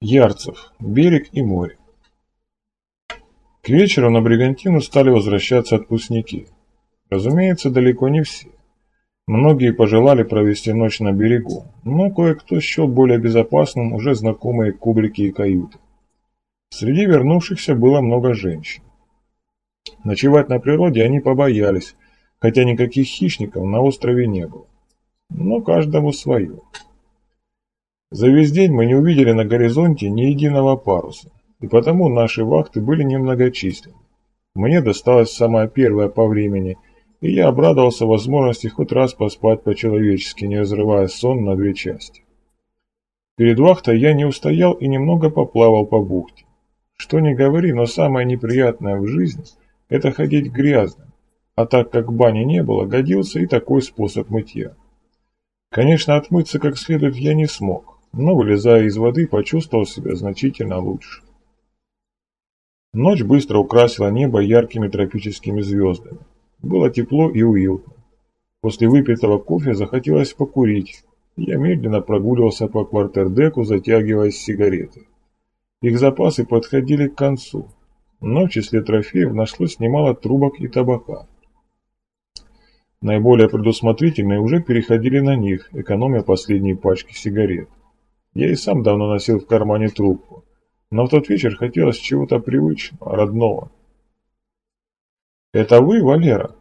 Ярцев. Берег и море. К вечеру на Бригантину стали возвращаться отпускники. Разумеется, далеко не все. Многие пожелали провести ночь на берегу, но кое-кто счел более безопасным уже знакомые кубрики и каюты. Среди вернувшихся было много женщин. Ночевать на природе они побоялись, хотя никаких хищников на острове не было. Но каждому свое. За весь день мы не увидели на горизонте ни единого паруса, и потому наши вахты были немногочисленны. Мне досталась самая первая по времени, и я обрадовался возможности хоть раз поспать по-человечески, не разрывая сон на две части. Перед вахтой я не устоял и немного поплавал по бухте. Что ни говори, но самое неприятное в жизни – это ходить грязным, а так как бани не было, годился и такой способ мытья. Конечно, отмыться как следует я не смог, но, вылезая из воды, почувствовал себя значительно лучше. Ночь быстро украсила небо яркими тропическими звездами. Было тепло и уютно. После выпитого кофе захотелось покурить. Я медленно прогуливался по квартердеку, затягивая сигареты. Их запасы подходили к концу, но в числе трофеев нашлось немало трубок и табака. Наиболее предусмотрительные уже переходили на них, экономя последние пачки сигарет. Я и сам давно носил в кармане трубку, но в тот вечер хотелось чего-то привычного, родного. «Это вы, Валера?»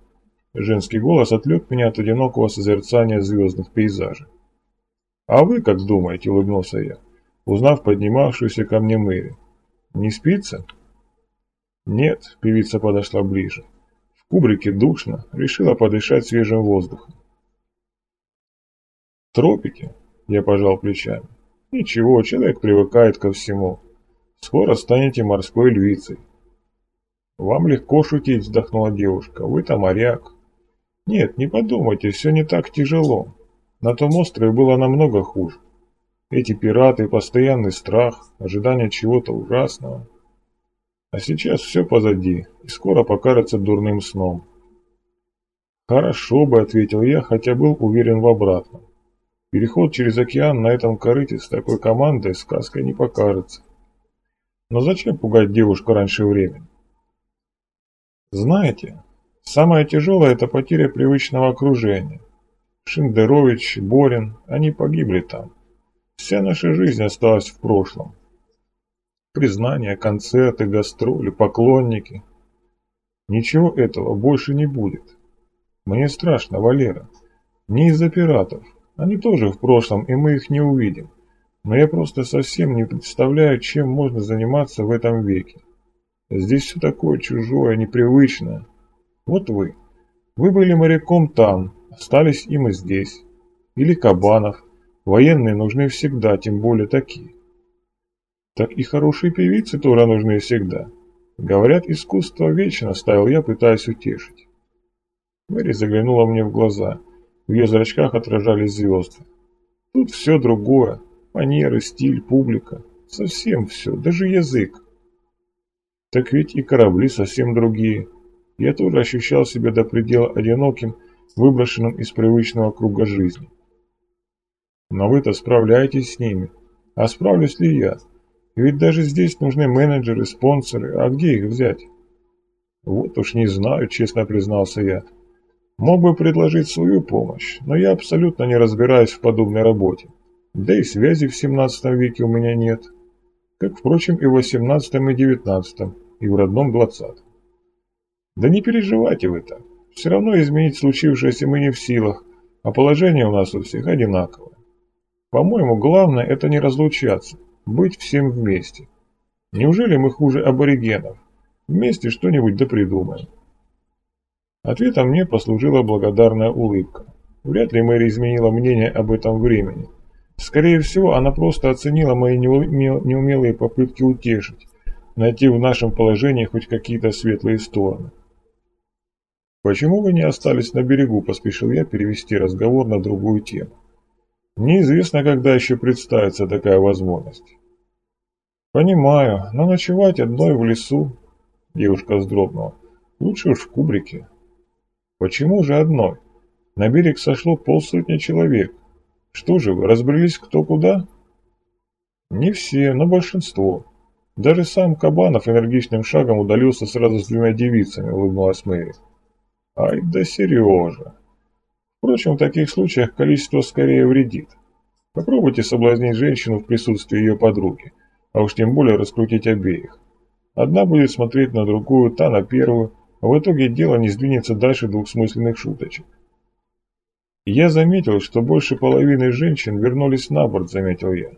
Женский голос отвлек меня от одинокого созерцания звездных пейзажей. «А вы как думаете?» – улыбнулся я, узнав поднимавшуюся ко мне Мэри. «Не спится?» «Нет», – певица подошла ближе. «В кубрике душно, решила подышать свежим воздухом». «Тропики?» – я пожал плечами. Ничего, человек привыкает ко всему. Скоро станете морской львицей. Вам легко шутить, вздохнула девушка. Вы-то моряк. Нет, не подумайте, все не так тяжело. На том острове было намного хуже. Эти пираты, постоянный страх, ожидание чего-то ужасного. А сейчас все позади, и скоро покажется дурным сном. «Хорошо бы», — ответил я, хотя был уверен в обратном. Переход через океан на этом корыте с такой командой сказкой не покажется. Но зачем пугать девушку раньше времени? Знаете, самое тяжелое – это потеря привычного окружения. Шиндерович, Борин, они погибли там. Вся наша жизнь осталась в прошлом. Признания, концерты, гастроли, поклонники. Ничего этого больше не будет. Мне страшно, Валера. Не из-за пиратов, они тоже в прошлом, и мы их не увидим. Но я просто совсем не представляю, чем можно заниматься в этом веке. Здесь все такое чужое, непривычное. Вот вы. Вы были моряком там, остались им и здесь. Или Кабанов. Военные нужны всегда, тем более такие. Так и хорошие певицы тоже нужны всегда. Говорят, искусство вечно, ставил я, пытаясь утешить. Мэри заглянула мне в глаза. В ее зрачках отражались звезды. Тут все другое. Манеры, стиль, публика. Совсем все, даже язык. Так ведь и корабли совсем другие. Я тоже ощущал себя до предела одиноким, выброшенным из привычного круга жизни. Но вы-то справляетесь с ними. А справлюсь ли я? Ведь даже здесь нужны менеджеры, спонсоры, а где их взять? Вот уж не знаю, честно признался я. Мог бы предложить свою помощь, но я абсолютно не разбираюсь в подобной работе. Да и связи в 17 веке у меня нет. Как, впрочем, и в 18 и 19, и в родном 20. Да не переживайте вы так. Все равно изменить случившееся мы не в силах, а положение у нас у всех одинаковое. По-моему, главное это не разлучаться, быть всем вместе. Неужели мы хуже аборигенов? Вместе что-нибудь да придумаем. Ответом мне послужила благодарная улыбка. Вряд ли Мэри изменила мнение об этом времени. Скорее всего, она просто оценила мои неумелые попытки утешить, найти в нашем положении хоть какие-то светлые стороны. «Почему вы не остались на берегу?» – поспешил я перевести разговор на другую тему. «Неизвестно, когда еще представится такая возможность». «Понимаю, но ночевать одной в лесу...» – девушка вздрогнула. «Лучше уж в кубрике». Почему же одной? На берег сошло полсотни человек. Что же вы, разбрелись кто куда? Не все, но большинство. Даже сам Кабанов энергичным шагом удалился сразу с двумя девицами, улыбнулась Мэри. Ай да Сережа. Впрочем, в таких случаях количество скорее вредит. Попробуйте соблазнить женщину в присутствии ее подруги, а уж тем более раскрутить обеих. Одна будет смотреть на другую, та на первую, в итоге дело не сдвинется дальше двухсмысленных шуточек. Я заметил, что больше половины женщин вернулись на борт, заметил я.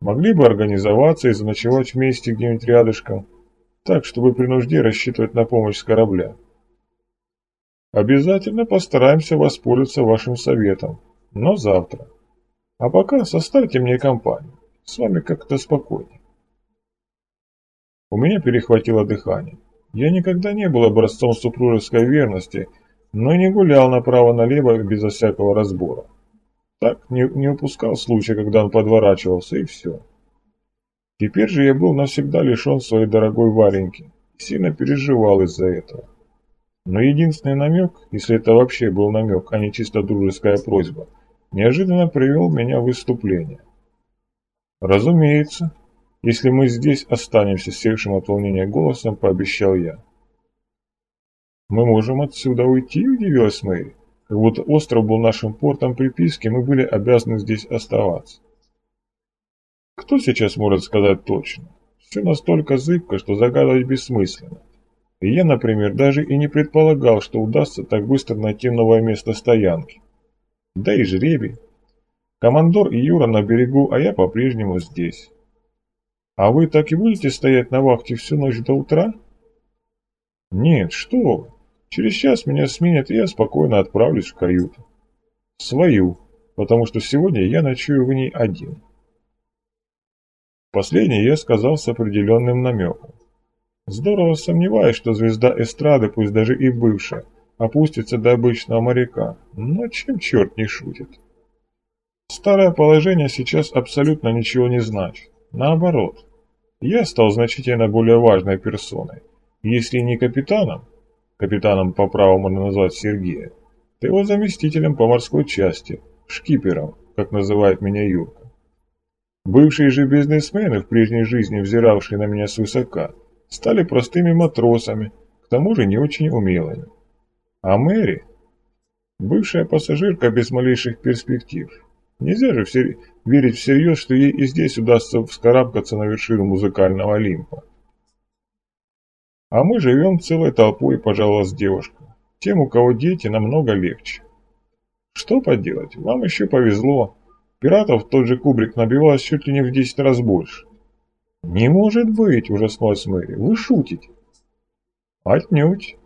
Могли бы организоваться и заночевать вместе где-нибудь рядышком, так, чтобы при нужде рассчитывать на помощь с корабля. Обязательно постараемся воспользоваться вашим советом, но завтра. А пока составьте мне компанию, с вами как-то спокойнее. У меня перехватило дыхание. Я никогда не был образцом супружеской верности, но не гулял направо-налево безо всякого разбора. Так, не, не упускал случая, когда он подворачивался, и все. Теперь же я был навсегда лишен своей дорогой Вареньки, сильно переживал из-за этого. Но единственный намек, если это вообще был намек, а не чисто дружеская просьба, неожиданно привел меня в выступление. Разумеется, если мы здесь останемся севшим от волнения голосом, пообещал я. «Мы можем отсюда уйти?» – удивилась Мэри. Как будто остров был нашим портом приписки, мы были обязаны здесь оставаться. Кто сейчас может сказать точно? Все настолько зыбко, что загадывать бессмысленно. И я, например, даже и не предполагал, что удастся так быстро найти новое место стоянки. Да и жребий. Командор и Юра на берегу, а я по-прежнему здесь. А вы так и будете стоять на вахте всю ночь до утра? Нет, что вы. Через час меня сменят, и я спокойно отправлюсь в каюту. Свою, потому что сегодня я ночую в ней один. Последнее я сказал с определенным намеком. Здорово сомневаюсь, что звезда эстрады, пусть даже и бывшая, опустится до обычного моряка, но чем черт не шутит. Старое положение сейчас абсолютно ничего не значит. Наоборот, я стал значительно более важной персоной. Если не капитаном, капитаном по праву можно назвать Сергея, то его заместителем по морской части, шкипером, как называет меня Юрка. Бывшие же бизнесмены, в прежней жизни взиравшие на меня свысока, стали простыми матросами, к тому же не очень умелыми. А Мэри? Бывшая пассажирка без малейших перспектив. Нельзя же все... верить всерьез, что ей и здесь удастся вскарабкаться на вершину музыкального Олимпа. А мы живем целой толпой, пожаловалась девушка. Тем, у кого дети, намного легче. Что поделать, вам еще повезло. Пиратов тот же Кубрик набивалось чуть ли не в 10 раз больше. «Не может быть!» – ужаснулась Мэри. «Вы шутите?» «Отнюдь.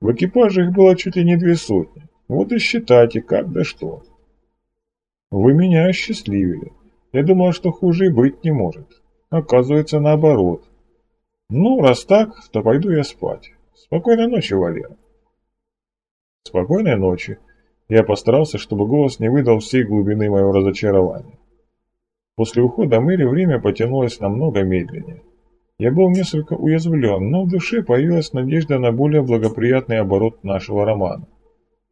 В экипаже их было чуть ли не две сотни. Вот и считайте, как да что». «Вы меня осчастливили. Я думал, что хуже и быть не может. Оказывается, наоборот. Ну, раз так, то пойду я спать. Спокойной ночи, Валера. Спокойной ночи. Я постарался, чтобы голос не выдал всей глубины моего разочарования. После ухода Мэри время потянулось намного медленнее. Я был несколько уязвлен, но в душе появилась надежда на более благоприятный оборот нашего романа.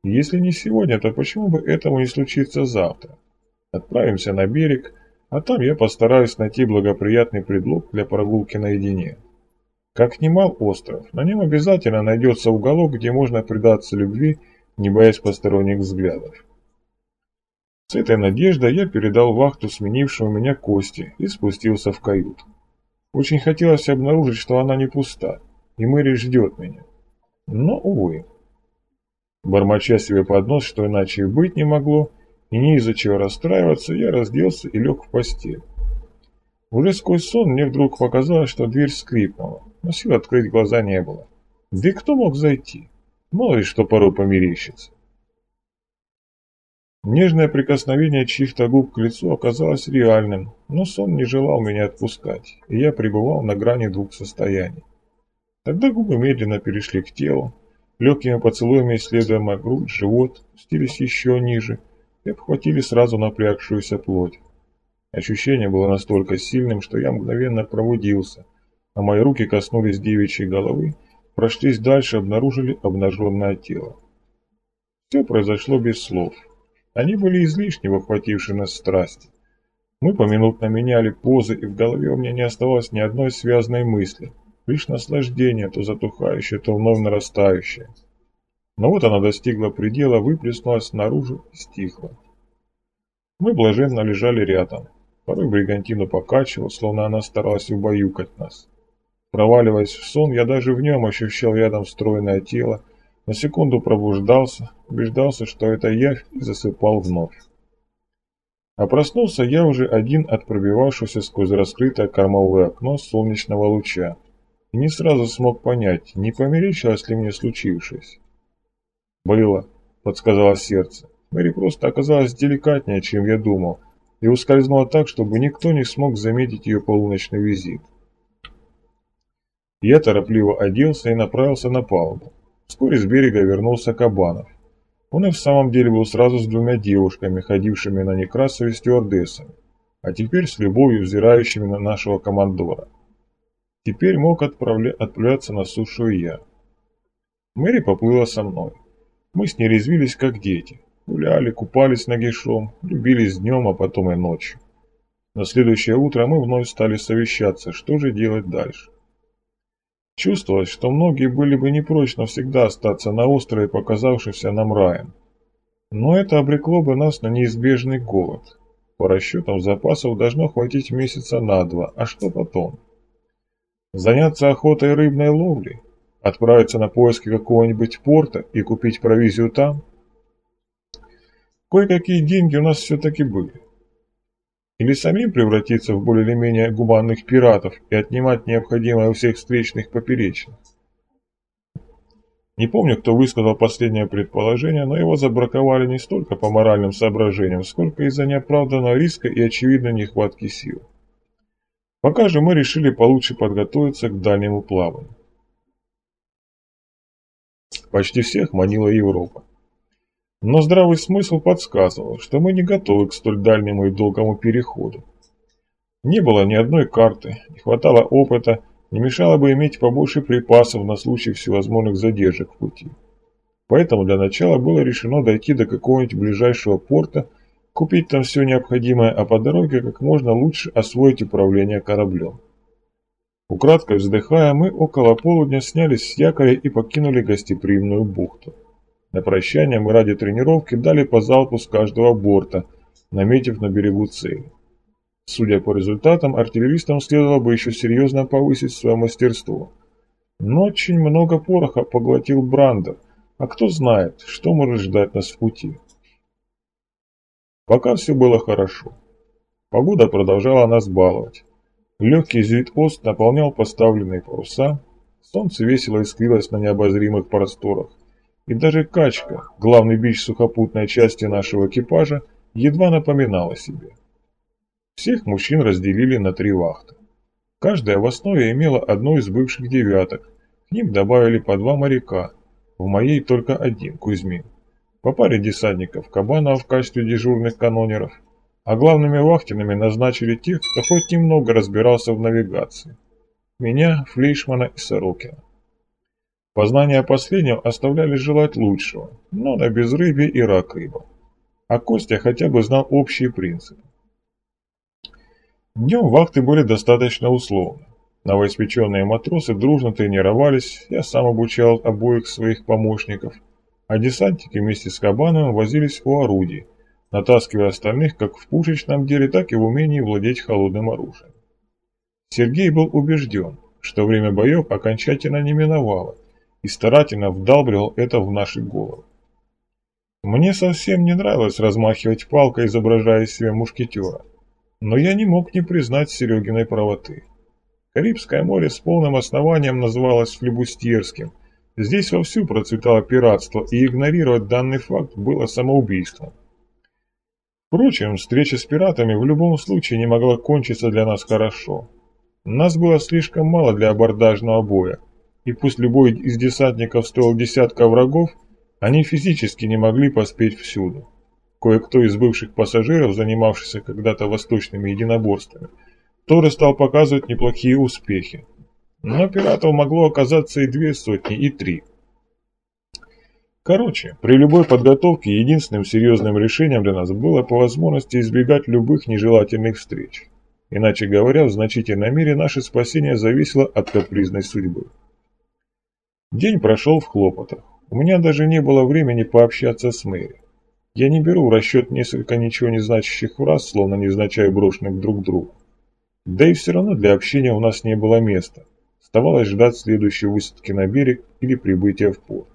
если не сегодня, то почему бы этому не случиться завтра? Отправимся на берег, а там я постараюсь найти благоприятный предлог для прогулки наедине. Как немал остров, на нем обязательно найдется уголок, где можно предаться любви, не боясь посторонних взглядов. С этой надеждой я передал вахту сменившему меня Кости и спустился в каюту. Очень хотелось обнаружить, что она не пуста, и Мэри ждет меня. Но, увы. Бормоча себе под нос, что иначе и быть не могло, не из-за чего расстраиваться, я разделся и лег в постель. Уже сквозь сон мне вдруг показалось, что дверь скрипнула, но сил открыть глаза не было. Да и кто мог зайти? Мало ли что порой померещится. Нежное прикосновение чьих-то губ к лицу оказалось реальным, но сон не желал меня отпускать, и я пребывал на грани двух состояний. Тогда губы медленно перешли к телу, легкими поцелуями исследуя мою грудь, живот, спустились еще ниже и обхватили сразу напрягшуюся плоть. Ощущение было настолько сильным, что я мгновенно пробудился, а мои руки коснулись девичьей головы, прошлись дальше, обнаружили обнаженное тело. Все произошло без слов. Они были излишни в охватившей нас страсти. Мы поминутно меняли позы, и в голове у меня не оставалось ни одной связанной мысли, лишь наслаждение, то затухающее, то вновь нарастающее. Но вот она достигла предела, выплеснулась наружу и стихла. Мы блаженно лежали рядом. Порой бригантину покачивал, словно она старалась убаюкать нас. Проваливаясь в сон, я даже в нем ощущал рядом стройное тело, на секунду пробуждался, убеждался, что это явь, и засыпал вновь. А проснулся я уже один от пробивавшегося сквозь раскрытое кормовое окно солнечного луча, и не сразу смог понять, не померещилось ли мне случившееся. «Было», — подсказало сердце. Мэри просто оказалась деликатнее, чем я думал, и ускользнула так, чтобы никто не смог заметить ее полуночный визит. Я торопливо оделся и направился на палубу. Вскоре с берега вернулся Кабанов. Он и в самом деле был сразу с двумя девушками, ходившими на Некрасове стюардессами, а теперь с любовью взирающими на нашего командора. Теперь мог отправля... отправляться на сушу и я. Мэри поплыла со мной. Мы с ней резвились, как дети. Гуляли, купались нагишом, любились днем, а потом и ночью. На следующее утро мы вновь стали совещаться, что же делать дальше. Чувствовалось, что многие были бы не прочь навсегда остаться на острове, показавшемся нам раем. Но это обрекло бы нас на неизбежный голод. По расчетам запасов должно хватить месяца на два, а что потом? Заняться охотой и рыбной ловлей? Отправиться на поиски какого-нибудь порта и купить провизию там? Кое-какие деньги у нас все-таки были. Или самим превратиться в более или менее гуманных пиратов и отнимать необходимое у всех встречных поперечных. Не помню, кто высказал последнее предположение, но его забраковали не столько по моральным соображениям, сколько из-за неоправданного риска и очевидной нехватки сил. Пока же мы решили получше подготовиться к дальнему плаванию. Почти всех манила Европа. Но здравый смысл подсказывал, что мы не готовы к столь дальнему и долгому переходу. Не было ни одной карты, не хватало опыта, не мешало бы иметь побольше припасов на случай всевозможных задержек в пути. Поэтому для начала было решено дойти до какого-нибудь ближайшего порта, купить там все необходимое, а по дороге как можно лучше освоить управление кораблем. Украдкой вздыхая, мы около полудня снялись с якоря и покинули гостеприимную бухту. На прощание мы ради тренировки дали по залпу с каждого борта, наметив на берегу цель. Судя по результатам, артиллеристам следовало бы еще серьезно повысить свое мастерство. Но очень много пороха поглотил Брандер, а кто знает, что может ждать нас в пути. Пока все было хорошо. Погода продолжала нас баловать. Легкий зрит-ост наполнял поставленные паруса, солнце весело искрилось на необозримых просторах, и даже качка, главный бич сухопутной части нашего экипажа, едва напоминала себе. Всех мужчин разделили на три вахты. Каждая в основе имела одну из бывших девяток, к ним добавили по два моряка, в моей только один, Кузьмин. По паре десантников Кабанова в качестве дежурных канонеров – а главными вахтенными назначили тех, кто хоть немного разбирался в навигации. Меня, Флейшмана и Сорокина. Познания последнего оставляли желать лучшего, но на безрыбье и рак рыба. А Костя хотя бы знал общие принципы. Днем вахты были достаточно условны. Новоиспеченные матросы дружно тренировались, я сам обучал обоих своих помощников, а десантники вместе с Кабановым возились у орудий, натаскивая остальных как в пушечном деле, так и в умении владеть холодным оружием. Сергей был убежден, что время боев окончательно не миновало, и старательно вдалбливал это в наши головы. Мне совсем не нравилось размахивать палкой, изображая из себя мушкетера, но я не мог не признать Серегиной правоты. Карибское море с полным основанием называлось флебустьерским. Здесь вовсю процветало пиратство, и игнорировать данный факт было самоубийством. Впрочем, встреча с пиратами в любом случае не могла кончиться для нас хорошо. Нас было слишком мало для абордажного боя, и пусть любой из десантников стоил десятка врагов, они физически не могли поспеть всюду. Кое-кто из бывших пассажиров, занимавшихся когда-то восточными единоборствами, тоже стал показывать неплохие успехи. Но пиратов могло оказаться и две сотни, и три. Короче, при любой подготовке единственным серьезным решением для нас было по возможности избегать любых нежелательных встреч. Иначе говоря, в значительной мере наше спасение зависело от капризной судьбы. День прошел в хлопотах. У меня даже не было времени пообщаться с Мэри. Я не беру в расчет несколько ничего не значащих фраз, словно невзначай брошенных друг другу. Да и все равно для общения у нас не было места. Оставалось ждать следующей высадки на берег или прибытия в порт.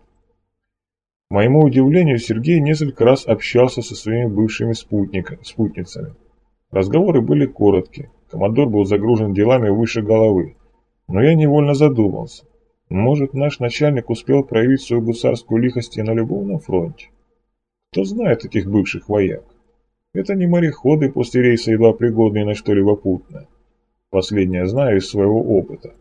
Моему удивлению, Сергей несколько раз общался со своими бывшими спутницами. Разговоры были короткие, командор был загружен делами выше головы, но я невольно задумался. Может, наш начальник успел проявить свою гусарскую лихость и на любовном фронте? Кто знает этих бывших вояк? Это не мореходы после рейса едва пригодные на что-либо путное. Последнее знаю из своего опыта.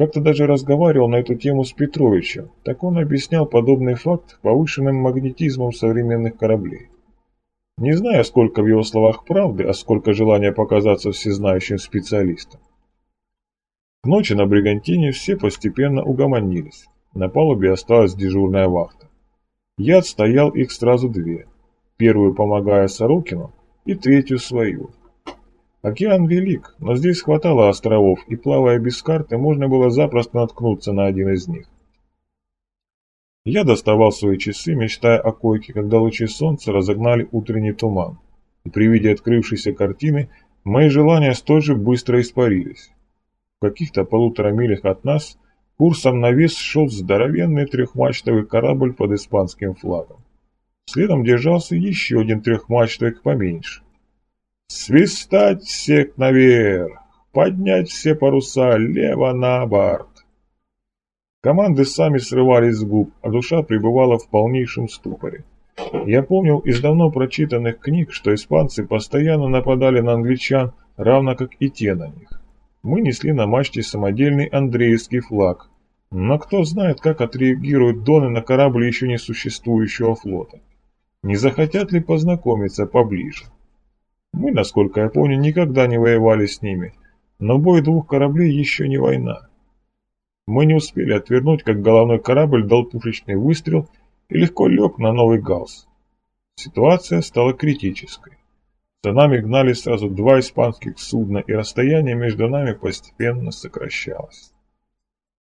Как-то даже разговаривал на эту тему с Петровичем, так он объяснял подобный факт повышенным магнетизмом современных кораблей. Не знаю, сколько в его словах правды, а сколько желания показаться всезнающим специалистом. К ночи на Бригантине все постепенно угомонились. На палубе осталась дежурная вахта. Я отстоял их сразу две. Первую помогая Сорокину и третью свою. Океан велик, но здесь хватало островов, и плавая без карты, можно было запросто наткнуться на один из них. Я доставал свои часы, мечтая о койке, когда лучи солнца разогнали утренний туман. И при виде открывшейся картины мои желания столь же быстро испарились. В каких-то полутора милях от нас курсом на вес шел здоровенный трехмачтовый корабль под испанским флагом. Следом держался еще один трехмачтовик поменьше. «Свистать всех наверх! Поднять все паруса лево на борт!» Команды сами срывались с губ, а душа пребывала в полнейшем ступоре. Я помнил из давно прочитанных книг, что испанцы постоянно нападали на англичан, равно как и те на них. Мы несли на мачте самодельный Андреевский флаг. Но кто знает, как отреагируют доны на корабль еще не существующего флота. Не захотят ли познакомиться поближе? Мы, насколько я помню, никогда не воевали с ними, но бой двух кораблей еще не война. Мы не успели отвернуть, как головной корабль дал пушечный выстрел и легко лег на новый галс. Ситуация стала критической. За нами гнали сразу два испанских судна, и расстояние между нами постепенно сокращалось.